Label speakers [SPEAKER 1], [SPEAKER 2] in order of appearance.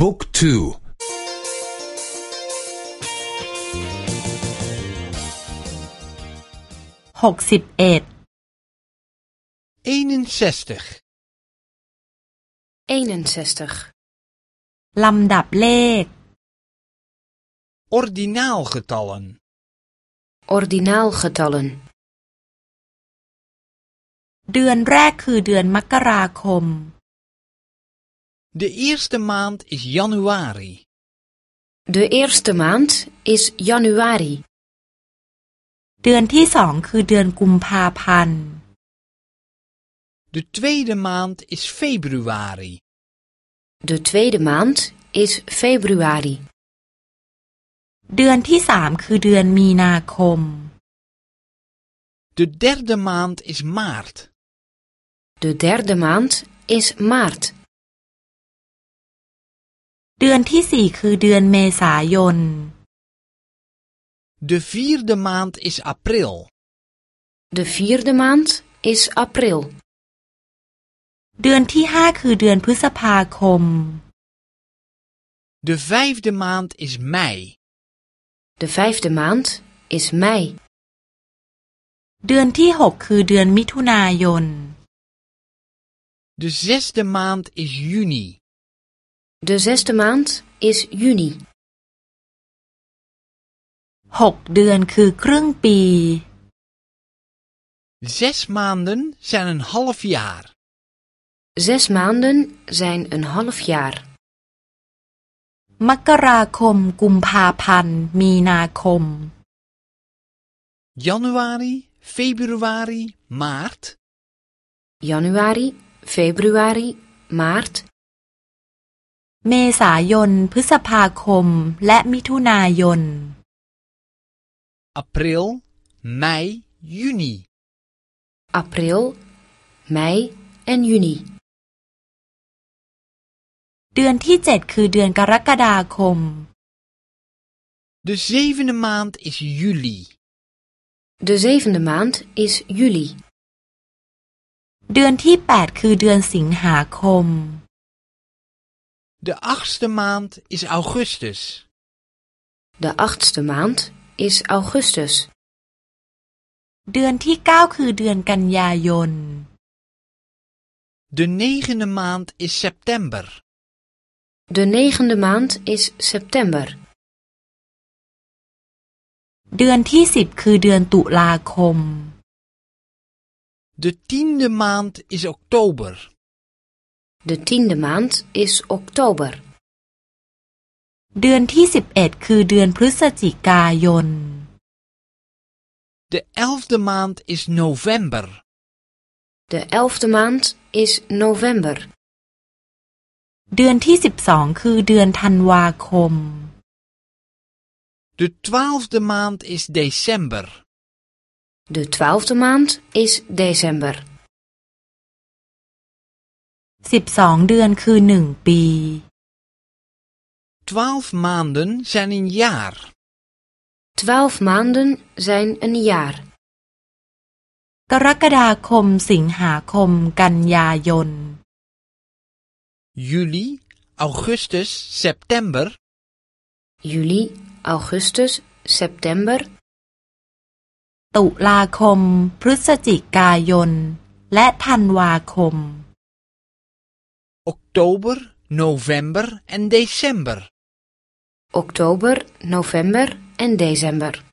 [SPEAKER 1] บุ๊กทู
[SPEAKER 2] หกสิบเอ็ด
[SPEAKER 3] 61.
[SPEAKER 4] 61.
[SPEAKER 2] ลำดับเลข
[SPEAKER 3] Ordinaalgetallen.
[SPEAKER 4] Ordinaalgetallen.
[SPEAKER 2] เดือนแรกคือเดือนมกราคม
[SPEAKER 3] De eerste maand is januari.
[SPEAKER 4] De eerste maand is januari.
[SPEAKER 2] เดือนที่สองคือเดือนกุมภาพันธ์
[SPEAKER 3] De tweede maand is februari.
[SPEAKER 4] De tweede maand is februari.
[SPEAKER 2] เดือนที่สามคือเดือนมีนาคม
[SPEAKER 3] De derde maand is maart.
[SPEAKER 4] De derde maand is maart.
[SPEAKER 2] เดือนที่สี่คือเดือนเมษายน
[SPEAKER 3] De vierde maand is april.
[SPEAKER 4] De vierde maand is april.
[SPEAKER 2] เดือนที่ห้าคือเดือนพฤษภาคม
[SPEAKER 3] De vijfde maand is mei.
[SPEAKER 4] De vijfde maand is mei.
[SPEAKER 2] เดือนที่หกคือเดือนมิถุนายน
[SPEAKER 3] De zesde maand is juni.
[SPEAKER 4] De zesde maand is juni.
[SPEAKER 2] หกเดือนคือครึ่งปี
[SPEAKER 3] Zes maanden zijn een half jaar.
[SPEAKER 4] Zes maanden zijn een half jaar.
[SPEAKER 2] มกราคม กุมภาพันธ์ มีนาคม
[SPEAKER 3] Januari, februari, maart.
[SPEAKER 4] Januari, februari, maart.
[SPEAKER 2] เมษายน พฤษภาคม และมิถุนายน
[SPEAKER 3] April, mei, juni.
[SPEAKER 4] April, mei en juni.
[SPEAKER 2] เดือนที่เจ็ดคือเดือนกรกฎาคม
[SPEAKER 3] De zevende maand is juli.
[SPEAKER 4] De zevende maand is juli.
[SPEAKER 2] เดือนที่แปดคือเดือนสิงหาคม
[SPEAKER 3] De achtste maand is augustus.
[SPEAKER 4] De achtste maand is augustus.
[SPEAKER 2] เดือนที่เก้าคือเดือนกันยายน
[SPEAKER 3] De negende maand is september.
[SPEAKER 4] De negende maand is september.
[SPEAKER 2] เดือนที่สิบคือเดือนตุลาคม
[SPEAKER 3] De tiende maand is oktober.
[SPEAKER 4] De tiende maand is oktober.
[SPEAKER 2] เดือนที่สิบเอ็ดคือเดือนพฤศจิกายน
[SPEAKER 3] De elfde maand is november.
[SPEAKER 4] De elfde maand is november.
[SPEAKER 2] เดือนที่สิบสองคือเดือนธันวาคม
[SPEAKER 3] De twaalfde maand is december.
[SPEAKER 4] De twaalfde maand is december.
[SPEAKER 2] สิบสองเดือนคือหนึ่งปี
[SPEAKER 3] Twaalf maanden zijn een jaar.
[SPEAKER 4] Twaalf maanden zijn een jaar.
[SPEAKER 2] กรกฎาคมสิงหาคมกันยายน
[SPEAKER 3] Juli, augustus, september.
[SPEAKER 4] Juli, augustus, september.
[SPEAKER 2] ตุลาคม พฤศจิกายน และธันวาคม
[SPEAKER 3] Oktober, november en december.
[SPEAKER 4] Oktober, november en december.